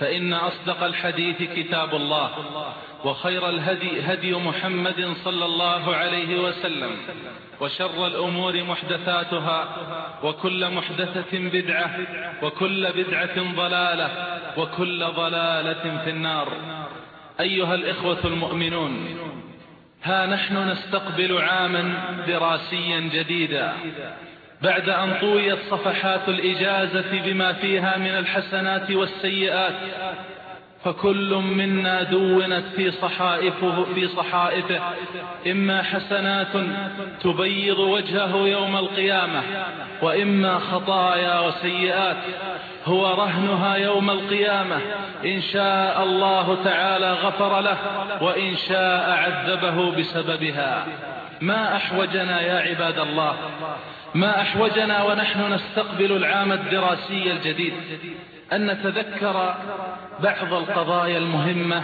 فإن أصدق الحديث كتاب الله وخير الهدي هدي محمد صلى الله عليه وسلم وشر الأمور محدثاتها وكل محدثة بدعة وكل بدعة ضلالة وكل ضلالة في النار. أيها الإخوة المؤمنون ها نحن نستقبل عاما دراسيا جديدا. بعد أن طويت صفحات الإجازة بما فيها من الحسنات والسيئات فكل منا دونت في صحائفه في صحائفه. إما حسنات تبيض وجهه يوم القيامة وإما خطايا وسيئات هو رهنها يوم القيامة. إن شاء الله تعالى غفر له وإن شاء عذبه بسببها. ما أحوجنا يا عباد الله. ما أحوجنا ونحن نستقبل العام الدراسي الجديد أن نتذكر بعض القضايا المهمة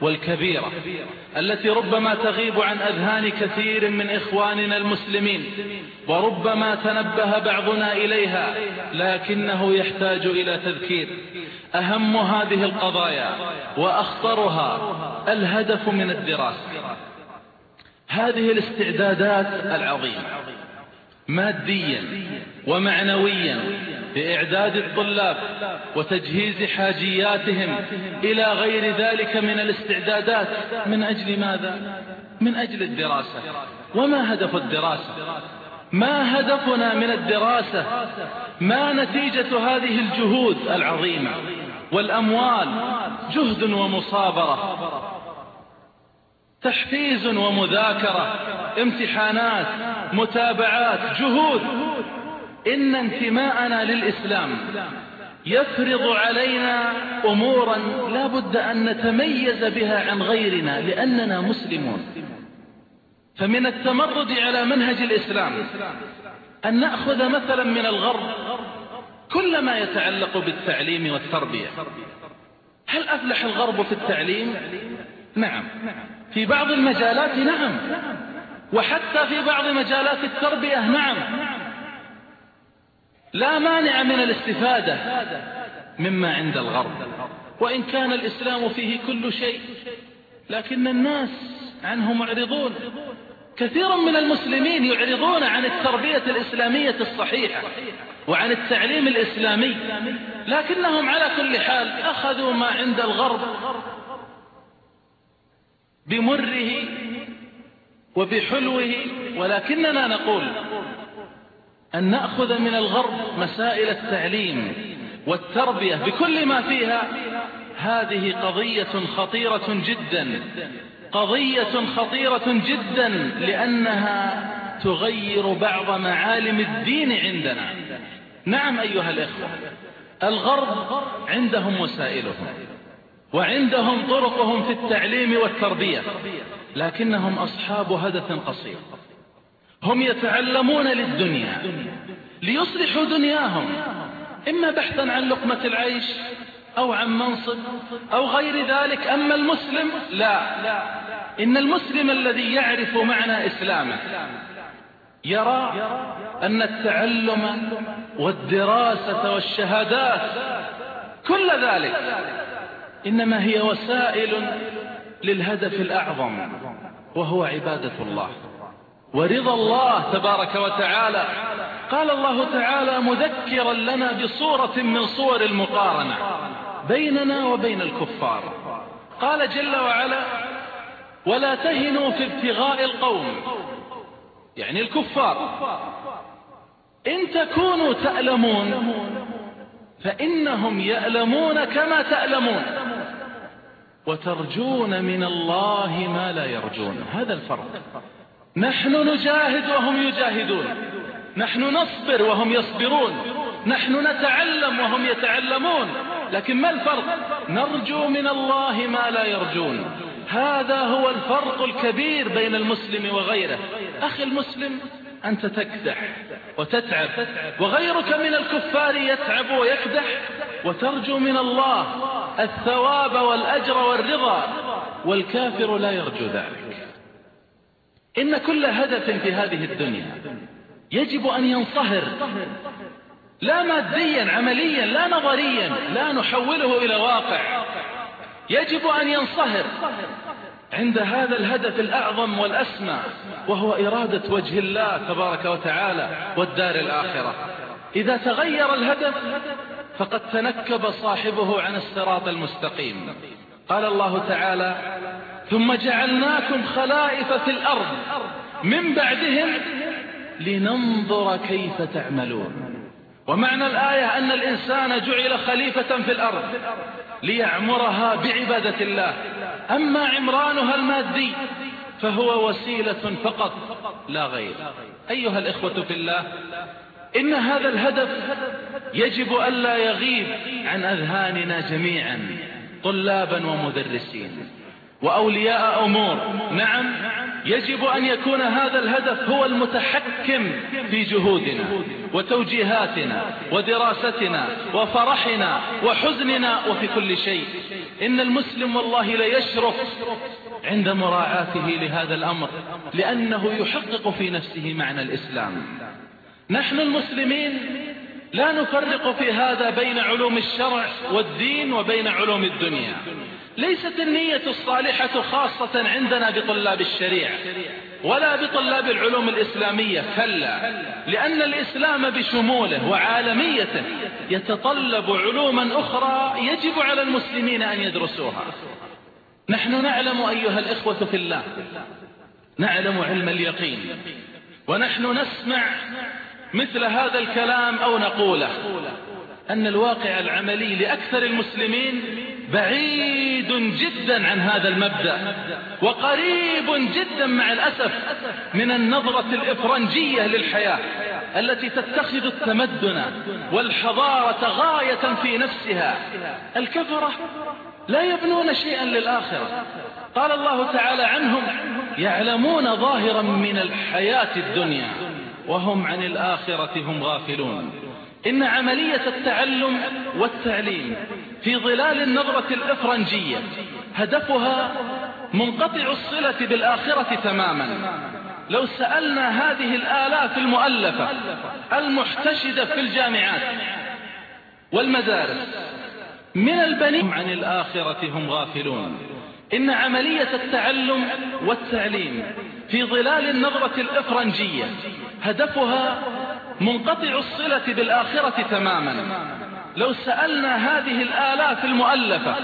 والكبيرة التي ربما تغيب عن أذهان كثير من إخواننا المسلمين وربما تنبه بعضنا إليها لكنه يحتاج إلى تذكير. أهم هذه القضايا وأخطرها الهدف من الدراسة هذه الاستعدادات العظيمة. ماديا ومعنويا بإعداد الطلاب وتجهيز حاجياتهم إلى غير ذلك من الاستعدادات من أجل ماذا؟ من أجل الدراسة وما هدف الدراسة؟ ما هدفنا من الدراسة؟ ما نتيجة هذه الجهود العظيمة والأموال جهد ومصابرة تحفيز ومذاكرة امتحانات متابعات جهود. إن انتماءنا للإسلام يفرض علينا أمورا لا بد أن نتميز بها عن غيرنا لأننا مسلمون. فمن التمرد على منهج الإسلام أن نأخذ مثلا من الغرب كل ما يتعلق بالتعليم والتربية. هل أفلح الغرب في التعليم؟ نعم. في بعض المجالات نعم. وحتى في بعض مجالات التربية نعم. لا مانع من الاستفادة مما عند الغرب. وإن كان الإسلام فيه كل شيء لكن الناس عنه معرضون. كثير من المسلمين يعرضون عن التربية الإسلامية الصحيحة وعن التعليم الإسلامي لكنهم على كل حال أخذوا ما عند الغرب بمره وبحلوه ولكننا نقول أن نأخذ من الغرب مسائل التعليم والتربية بكل ما فيها. هذه قضية خطيرة جدا قضية خطيرة جدا لأنها تغير بعض معالم الدين عندنا. نعم أيها الإخوة الغرب عندهم وسائلهم. وعندهم طرقهم في التعليم والتربية لكنهم أصحاب هدف قصير. هم يتعلمون للدنيا ليصلحوا دنياهم إما بحثا عن لقمة العيش أو عن منصب أو غير ذلك. أما المسلم لا. إن المسلم الذي يعرف معنى إسلامه يرى أن التعلم والدراسة والشهادات كل ذلك إنما هي وسائل للهدف الأعظم وهو عبادة الله. ورضا الله تبارك وتعالى. قال الله تعالى مذكرا لنا بصورة من صور المقارنة بيننا وبين الكفار. قال جل وعلا ولا تهنوا في ابتغاء القوم. يعني الكفار. إن تكونوا تألمون فإنهم يألمون كما تألمون. وترجون من الله ما لا يرجون. هذا الفرق. نحن نجاهد وهم يجاهدون. نحن نصبر وهم يصبرون. نحن نتعلم وهم يتعلمون. لكن ما الفرق؟ نرجو من الله ما لا يرجون. هذا هو الفرق الكبير بين المسلم وغيره. أخي المسلم أنت تكدح وتتعب وغيرك من الكفار يتعب ويكدح وترجو من الله الثواب والأجر والرضا والكافر لا يرجو ذلك. إن كل هدف في هذه الدنيا يجب أن ينصهر لا ماديا عمليا لا نظريا لا نحوله إلى واقع. يجب أن ينصهر عند هذا الهدف الأعظم والأسمى وهو إرادة وجه الله تبارك وتعالى والدار الآخرة. إذا تغير الهدف فقد تنكب صاحبه عن الصراط المستقيم. قال الله تعالى ثم جعلناكم خلائف في الأرض من بعدهم لننظر كيف تعملون. ومعنى الآية أن الإنسان جعل خليفة في الأرض ليعمرها بعبادة الله. أما عمرانها المادي فهو وسيلة فقط لا غير. أيها الإخوة في الله إن هذا الهدف يجب ألا يغيب عن أذهاننا جميعا طلابا ومدرسين وأولياء أمور. نعم يجب أن يكون هذا الهدف هو المتحكم في جهودنا وتوجيهاتنا ودراستنا وفرحنا وحزننا وفي كل شيء. إن المسلم والله ليشرف عند مراعاته لهذا الأمر لأنه يحقق في نفسه معنى الإسلام. نحن المسلمين لا نفرق في هذا بين علوم الشرع والدين وبين علوم الدنيا. ليست النية الصالحة خاصة عندنا بطلاب الشريعة ولا بطلاب العلوم الإسلامية كلا لأن الإسلام بشموله وعالميته يتطلب علوما أخرى يجب على المسلمين أن يدرسوها. نحن نعلم أيها الإخوة في الله نعلم علم اليقين ونحن نسمع مثل هذا الكلام أو نقوله أن الواقع العملي لأكثر المسلمين بعيد جدا عن هذا المبدأ وقريب جدا مع الأسف من النظرة الإفرنجية للحياة التي تتخذ التمدن والحضارة غاية في نفسها. الكفرة لا يبنون شيئا للآخرة. قال الله تعالى عنهم يعلمون ظاهرا من الحياة الدنيا وهم عن الآخرة هم غافلون. إن عملية التعلم والتعليم في ظلال النظرة الإفرنجية هدفها منقطع الصلة بالآخرة تماما. لو سألنا هذه الآلاف المؤلفة المحتشدة في الجامعات والمدارس من البنين عن الآخرة هم غافلون. إن عملية التعلم والتعليم في ظلال النظرة الإفرنجية هدفها منقطع الصلة بالآخرة تماما. لو سألنا هذه الآلاف المؤلفة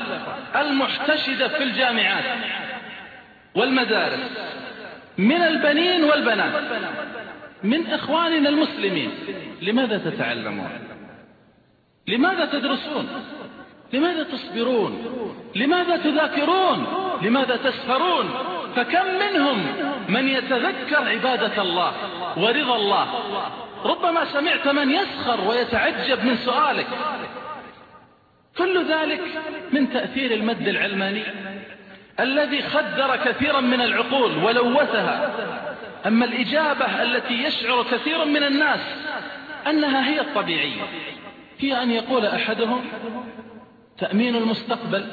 المحتشدة في الجامعات والمدارس من البنين والبنات من إخواننا المسلمين لماذا تتعلمون؟ لماذا تدرسون؟ لماذا تصبرون؟ لماذا تذاكرون؟ لماذا تسهرون؟ فكم منهم من يتذكر عبادة الله ورضا الله ربما سمعت من يسخر ويتعجب من سؤالك. كل ذلك من تأثير المد العلماني الذي خدر كثيرا من العقول ولوثها. أما الإجابة التي يشعر كثير من الناس أنها هي الطبيعية. هي أن يقول أحدهم تأمين المستقبل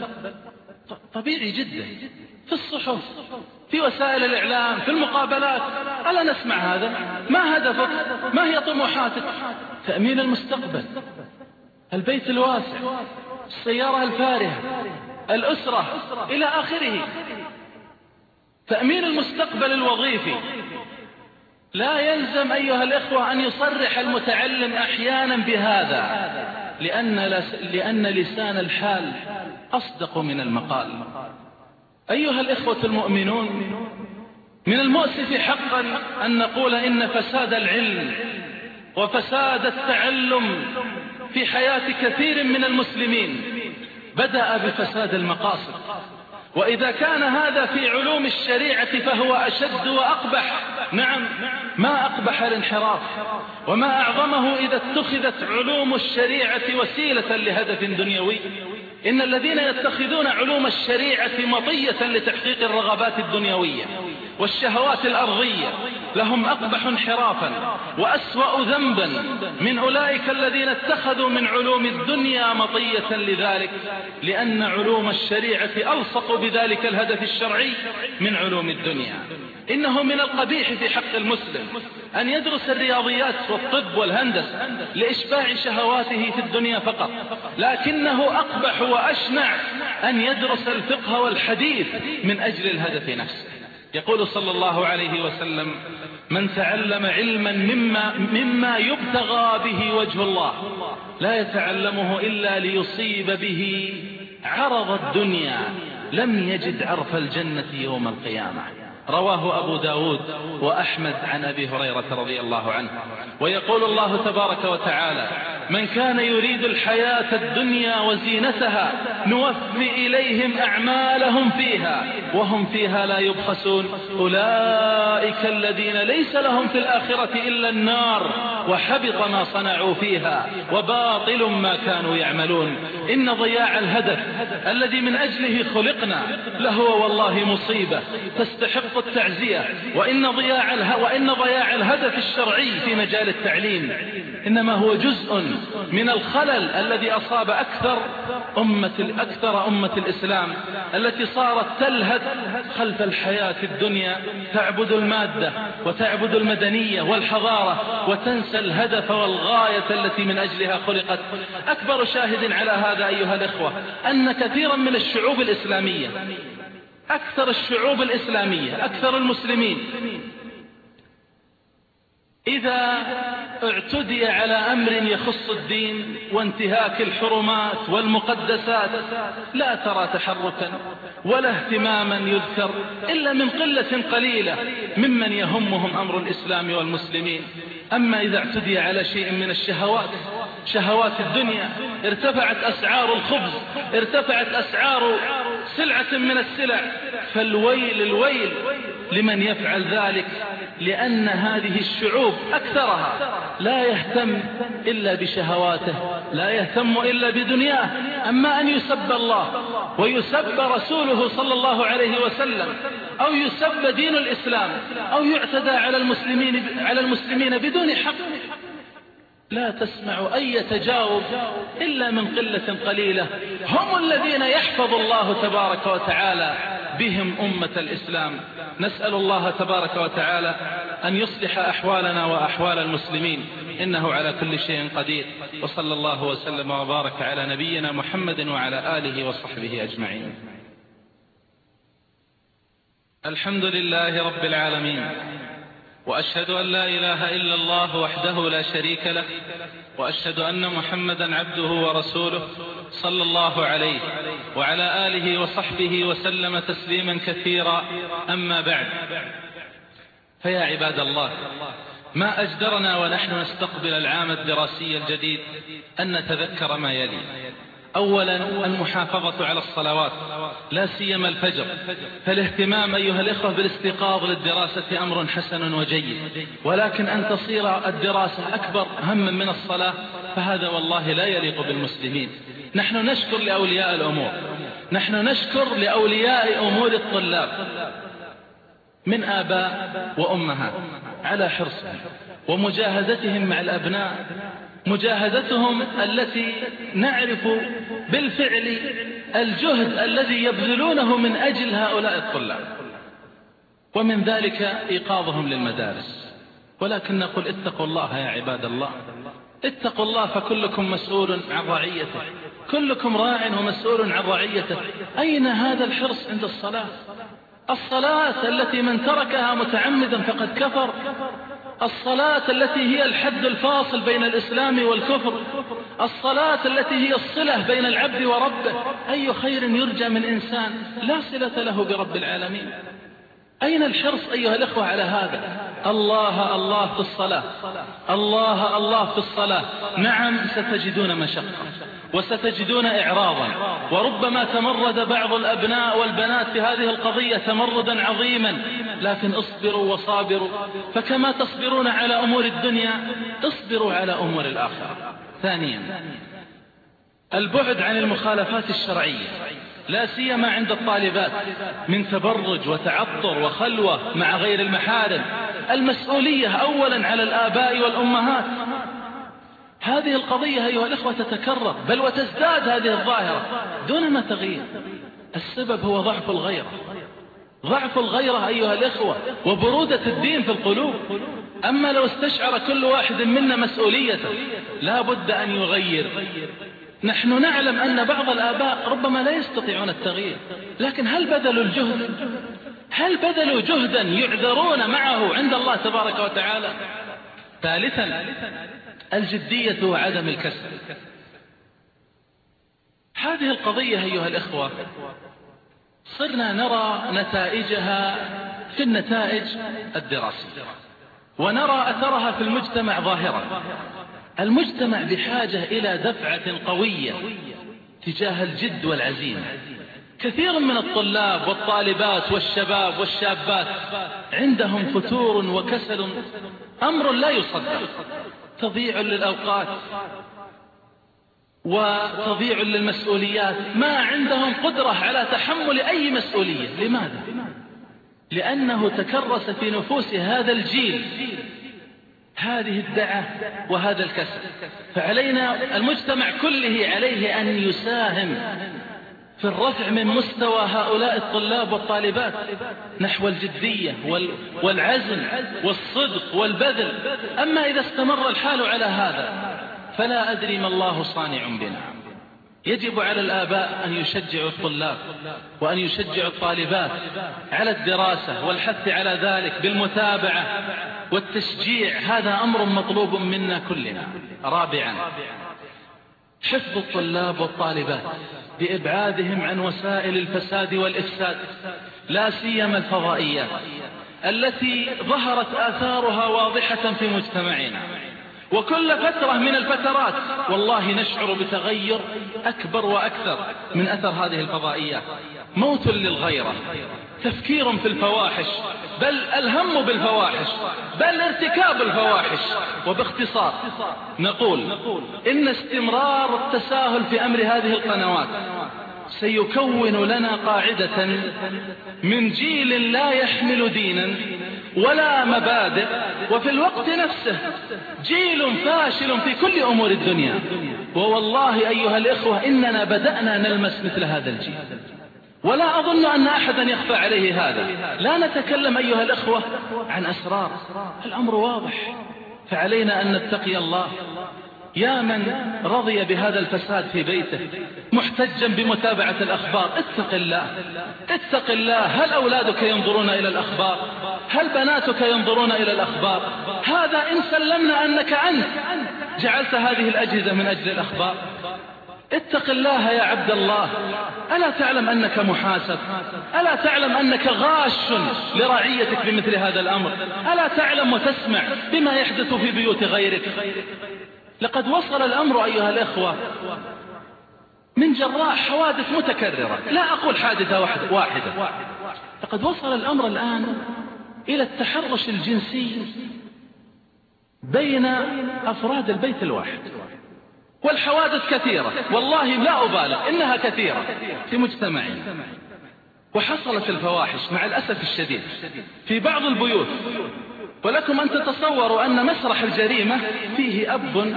طبيعي جدا في الصحف. في وسائل الإعلام في المقابلات. ألا نسمع هذا؟ ما هدفك؟ ما هي طموحاتك؟ تأمين المستقبل البيت الواسع السيارة الفارهة الأسرة إلى آخره. تأمين المستقبل الوظيفي. لا يلزم أيها الإخوة أن يصرح المتعلم أحيانا بهذا لأن, لأن لسان الحال أصدق من المقال. أيها الإخوة المؤمنون من المؤسف حقا أن نقول إن فساد العلم وفساد التعلم في حياة كثير من المسلمين بدأ بفساد المقاصد. وإذا كان هذا في علوم الشريعة فهو أشد وأقبح. نعم ما أقبح الانحراف وما أعظمه إذا اتخذت علوم الشريعة وسيلة لهدف دنيوي. إن الذين يتخذون علوم الشريعة مطية لتحقيق الرغبات الدنيوية والشهوات الأرضية لهم أقبح انحرافا وأسوأ ذنبا من أولئك الذين اتخذوا من علوم الدنيا مطية لذلك لأن علوم الشريعة ألصق بذلك الهدف الشرعي من علوم الدنيا. إنه من القبيح في حق المسلم أن يدرس الرياضيات والطب والهندسة لإشباع شهواته في الدنيا فقط لكنه أقبح وأشنع أن يدرس الفقه والحديث من أجل الهدف نفسه. يقول صلى الله عليه وسلم من تعلم علما مما, مما يبتغى به وجه الله لا يتعلمه إلا ليصيب به عرض الدنيا لم يجد عرف الجنة يوم القيامة. رواه أبو داود وأحمد عن أبي هريرة رضي الله عنه. ويقول الله تبارك وتعالى من كان يريد الحياة الدنيا وزينتها نوفي إليهم أعمالهم فيها وهم فيها لا يبخسون. أولئك الذين ليس لهم في الآخرة إلا النار. وحبط ما صنعوا فيها وباطل ما كانوا يعملون. إن ضياع الهدف الذي من أجله خلقنا لهو والله مصيبة تستحق التعزية. وإن ضياع, وإن ضياع الهدف الشرعي في مجال التعليم إنما هو جزء من الخلل الذي أصاب أكثر أمة, أكثر أمة الإسلام التي صارت تلهد خلف الحياة الدنيا تعبد المادة وتعبد المدنية والحضارة وتنسى الهدف والغاية التي من أجلها خلقت. أكبر شاهد على هذا أيها الإخوة أن كثيرا من الشعوب الإسلامية أكثر الشعوب الإسلامية أكثر المسلمين إذا اعتدي على أمر يخص الدين وانتهاك الحرمات والمقدسات. لا ترى تحركا ولا اهتماما يذكر إلا من قلة قليلة ممن يهمهم أمر الإسلام والمسلمين. أما إذا اعتدي على شيء من الشهوات شهوات الدنيا ارتفعت أسعار الخبز ارتفعت أسعار سلعة من السلع فالويل الويل لمن يفعل ذلك لأن هذه الشعوب أكثرها لا يهتم إلا بشهواته لا يهتم إلا بدنياه أما أن يسب الله ويسب رسوله صلى الله عليه وسلم أو يسب دين الإسلام أو يعتدى على المسلمين, على المسلمين بدون حق لا تسمع أي تجاوب إلا من قلة قليلة. هم الذين يحفظ الله تبارك وتعالى بهم أمة الإسلام. نسأل الله تبارك وتعالى أن يصلح أحوالنا وأحوال المسلمين. إنه على كل شيء قدير. وصلى الله وسلم وبارك على نبينا محمد وعلى آله وصحبه أجمعين. الحمد لله رب العالمين. وأشهد أن لا إله إلا الله وحده لا شريك له. وأشهد أن محمدا عبده ورسوله صلى الله عليه. وعلى آله وصحبه وسلم تسليما كثيرا. أما بعد فيا عباد الله ما أجدرنا ونحن نستقبل العام الدراسي الجديد أن نتذكر ما يلي. أولا المحافظة على الصلوات لا سيما الفجر. فالاهتمام أيها الإخوة بالاستيقاظ للدراسة أمر حسن وجيد. ولكن أن تصير الدراسة أكبر هم من الصلاة فهذا والله لا يليق بالمسلمين. نحن نشكر لأولياء الأمور. نحن نشكر لأولياء أمور الطلاب. من آباء وأمهات على حرصهم ومجاهدتهم مع الأبناء. مجاهدتهم التي نعرف بالفعل الجهد الذي يبذلونه من أجل هؤلاء الطلاب. ومن ذلك إيقاظهم للمدارس. ولكن نقول اتقوا الله يا عباد الله. اتقوا الله فكلكم مسؤول عن رعيته. كلكم راع ومسؤول عن رعيته. أين هذا الحرص عند الصلاة؟ الصلاة التي من تركها متعمدا فقد كفر. الصلاة التي هي الحد الفاصل بين الإسلام والكفر. الصلاة التي هي الصلة بين العبد وربه. أي خير يرجى من إنسان لا صلة له برب العالمين؟ أين الحرص أيها الإخوة على هذا؟ الله الله في الصلاة. الله الله في الصلاة. نعم ستجدون مشقة وستجدون إعراضا. وربما تمرد بعض الأبناء والبنات في هذه القضية تمردا عظيما. لكن اصبروا وصابروا. فكما تصبرون على أمور الدنيا اصبروا على أمور الآخرة. ثانيا البعد عن المخالفات الشرعية. لا سيما عند الطالبات. من تبرج وتعطر وخلوة مع غير المحارم. المسؤولية أولا على الآباء والأمهات. هذه القضية أيها الإخوة تتكرر بل وتزداد هذه الظاهرة دون ما تغيير. السبب هو ضعف الغيرة. ضعف الغيرة أيها الإخوة وبرودة الدين في القلوب. أما لو استشعر كل واحد منا مسؤوليته لا بد أن يغير. نحن نعلم أن بعض الآباء ربما لا يستطيعون التغيير لكن هل بذلوا الجهد؟ هل بذلوا جهدا يعذرون معه عند الله تبارك وتعالى؟ ثالثا الجدية وعدم الكسل هذه القضية أيها الإخوة صرنا نرى نتائجها في النتائج الدراسية ونرى أثرها في المجتمع ظاهرا. المجتمع بحاجة إلى دفعة قوية تجاه الجد والعزيمة. كثير من الطلاب والطالبات والشباب والشابات عندهم فتور وكسل أمر لا يصدق. تضييع للأوقات وتضييع للمسؤوليات. ما عندهم قدرة على تحمل أي مسؤولية. لماذا؟ لأنه تكرس في نفوس هذا الجيل هذه الدعة وهذا الكسل. فعلينا المجتمع كله عليه أن يساهم في الرفع من مستوى هؤلاء الطلاب والطالبات نحو الجدية والعزم والصدق والبذل. أما إذا استمر الحال على هذا فلا أدري ما الله صانع بنا. يجب على الآباء أن يشجعوا الطلاب وأن يشجعوا الطالبات على الدراسة والحث على ذلك بالمتابعة والتشجيع. هذا أمر مطلوب منا كلنا. رابعا حفظ الطلاب والطالبات. بإبعادهم عن وسائل الفساد والإفساد لا سيما الفضائيات التي ظهرت آثارها واضحة في مجتمعنا. وكل فترة من الفترات والله نشعر بتغير أكبر وأكثر من أثر هذه الفضائيات موت للغيرة تفكير في الفواحش بل الهم بالفواحش بل ارتكاب الفواحش. وباختصار نقول إن استمرار التساهل في أمر هذه القنوات سيكون لنا قاعدة من جيل لا يحمل دينا ولا مبادئ وفي الوقت نفسه جيل فاشل في كل أمور الدنيا. ووالله أيها الإخوة إننا بدأنا نلمس مثل هذا الجيل. ولا أظن أن أحدا يخفى عليه هذا. لا نتكلم أيها الأخوة عن أسرار الأمر واضح. فعلينا أن نتقي الله. يا من رضي بهذا الفساد في بيته محتجا بمتابعة الأخبار. اتق الله اتق الله. هل أولادك ينظرون إلى الأخبار؟ هل بناتك ينظرون إلى الأخبار؟ هذا إن سلمنا أنك أنت جعلت هذه الأجهزة من أجل الأخبار. اتق الله يا عبد الله. ألا تعلم أنك محاسب؟ ألا تعلم أنك غاش لرعيتك بمثل هذا الأمر؟ ألا تعلم وتسمع بما يحدث في بيوت غيرك؟ لقد وصل الأمر أيها الإخوة من جراء حوادث متكررة. لا أقول حادثة واحدة. لقد وصل الأمر الآن إلى التحرش الجنسي بين أفراد البيت الواحد. والحوادث كثيرة. والله لا أبالغ إنها كثيرة في مجتمعنا. وحصلت الفواحش مع الأسف الشديد في بعض البيوت. ولكم أن تتصوروا أن مسرح الجريمة فيه أب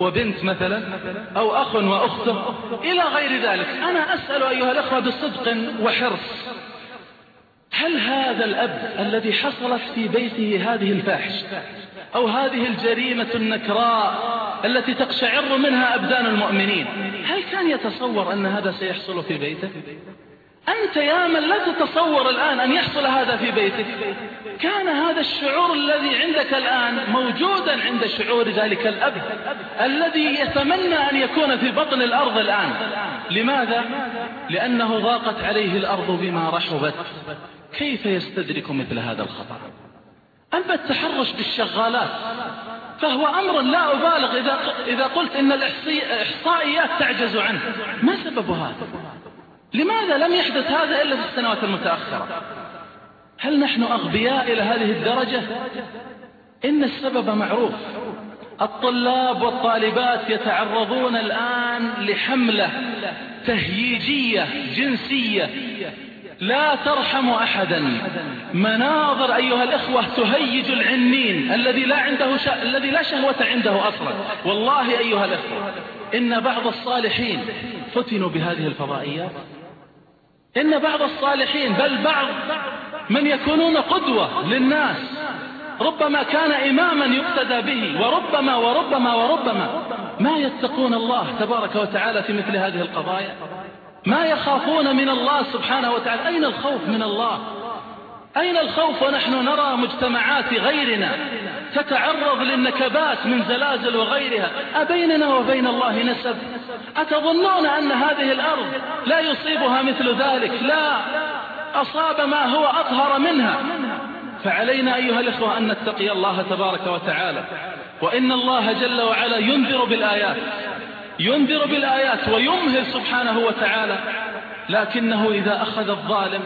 وبنت مثلا أو أخ وأخته إلى غير ذلك أنا أسأل أيها الأخوة بصدق وحرص. هل هذا الأب الذي حصلت في بيته هذه الفاحشة أو هذه الجريمة النكراء التي تقشعر منها أبدان المؤمنين هل كان يتصور أن هذا سيحصل في بيته؟ أنت يا من لا تتصور الآن أن يحصل هذا في بيتك. كان هذا الشعور الذي عندك الآن موجودا عند شعور ذلك الأب الذي يتمنى أن يكون في بطن الأرض الآن. لماذا؟ لأنه ضاقت عليه الأرض بما رحبت. كيف يستدرك مثل هذا الخطأ؟ أما التحرش بالشغالات فهو أمر لا أبالغ إذا, إذا قلت إن الإحصائيات تعجز عنه. ما سبب هذا؟ لماذا لم يحدث هذا إلا في السنوات المتأخرة؟ هل نحن أغبياء إلى هذه الدرجة؟ إن السبب معروف. الطلاب والطالبات يتعرضون الآن لحملة تهييجية جنسية. لا ترحم أحدا. مناظر أيها الإخوة تهيج العنين الذي لا عنده ش... الذي لا شهوة عنده أصلا. والله أيها الإخوة إن بعض الصالحين فتنوا بهذه الفضائيات. إن بعض الصالحين بل بعض من يكونون قدوة للناس ربما كان إماما يقتدى به وربما وربما وربما ما يتقون الله تبارك وتعالى في مثل هذه القضايا؟ ما يخافون من الله سبحانه وتعالى؟ أين الخوف من الله؟ أين الخوف ونحن نرى مجتمعات غيرنا تتعرض للنكبات من زلازل وغيرها؟ أبيننا وبين الله نسب. أتظنون أن هذه الأرض لا يصيبها مثل ذلك؟ لا. أصاب ما هو أطهر منها. فعلينا أيها الإخوة أن نتقي الله تبارك وتعالى وإن الله جل وعلا ينذر بالآيات ينذر بالآيات ويمهل سبحانه وتعالى. لكنه إذا أخذ الظالم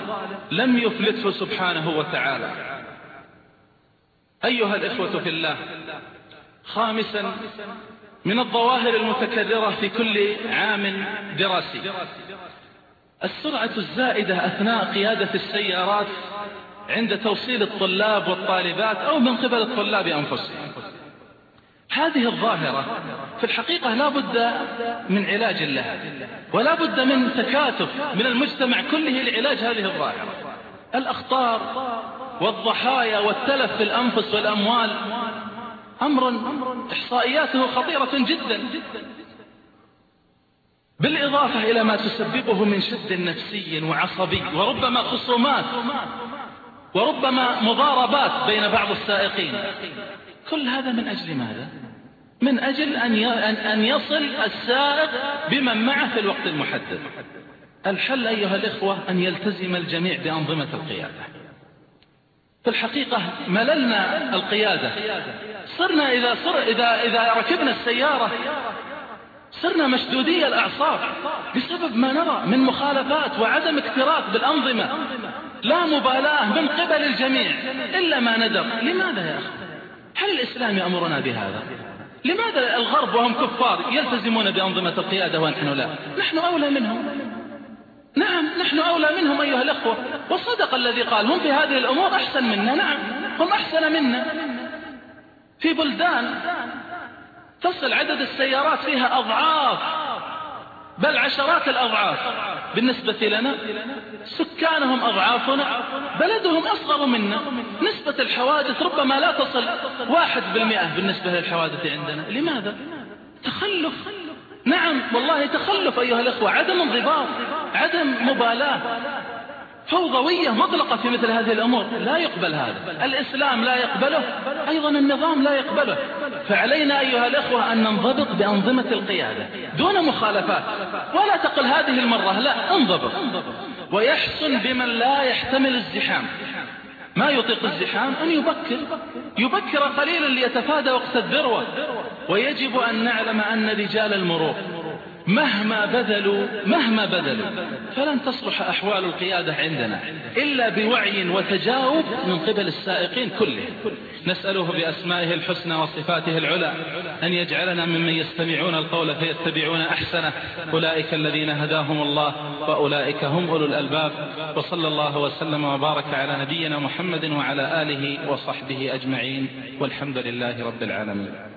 لم يفلته سبحانه وتعالى. أيها الإخوة في الله خامسا من الظواهر المتكررة في كل عام دراسي السرعة الزائدة أثناء قيادة السيارات عند توصيل الطلاب والطالبات أو من قبل الطلاب أنفسهم. هذه الظاهرة في الحقيقة لا بد من علاج لها ولا بد من تكاتف من المجتمع كله لعلاج هذه الظاهرة. الأخطار والضحايا والتلف في الأنفس والأموال أمر إحصائياته خطيرة جدا. بالإضافة إلى ما تسببه من شد نفسي وعصبي وربما خصومات وربما مضاربات بين بعض السائقين. كل هذا من أجل ماذا؟ من أجل أن يصل السائق بمن معه في الوقت المحدد. الحل أيها الإخوة أن يلتزم الجميع بأنظمة القيادة. في الحقيقة مللنا القيادة. صرنا إذا, صر إذا, إذا ركبنا السيارة صرنا مشدودي الأعصاب بسبب ما نرى من مخالفات وعدم اكتراث بالأنظمة. لا مبالاة من قبل الجميع إلا ما ندر. لماذا يا أخي؟ الإسلام يأمرنا بهذا. لماذا الغرب وهم كفار يلتزمون بأنظمة القيادة ونحن لا؟ نحن أولى منهم. نعم نحن أولى منهم أيها الأخوة. وصدق الذي قال هم في هذه الأمور أحسن منا. نعم هم أحسن منا. في بلدان تصل عدد السيارات فيها أضعاف بل عشرات الأضعاف. بالنسبة لنا سكانهم أضعافنا بلدهم أصغر منا. نسبة الحوادث ربما لا تصل واحد بالمئة بالنسبة للحوادث عندنا. لماذا؟ تخلف. نعم والله تخلف أيها الأخوة. عدم انضباط عدم مبالاة. فوضوية مطلقة في مثل هذه الأمور. لا يقبل هذا. الإسلام لا يقبله. أيضا النظام لا يقبله. فعلينا أيها الأخوة أن ننضبط بأنظمة القيادة دون مخالفات. ولا تقل هذه المرة. لا انضبط. ويحسن بمن لا يحتمل الزحام. ما يطيق الزحام؟ أن يبكر. يبكر قليلا ليتفادى وقت الذروة. ويجب أن نعلم أن رجال المرور مهما بذلوا مهما بذلوا فلن تصلح أحوال القيادة عندنا إلا بوعي وتجاوب من قبل السائقين كلهم. نسأله بأسمائه الحسنى وصفاته العلى أن يجعلنا ممن يستمعون القول فيتبعون أحسنه. أولئك الذين هداهم الله وأولئك هم أولو الألباب. وصلى الله وسلم وبارك على نبينا محمد وعلى آله وصحبه أجمعين. والحمد لله رب العالمين.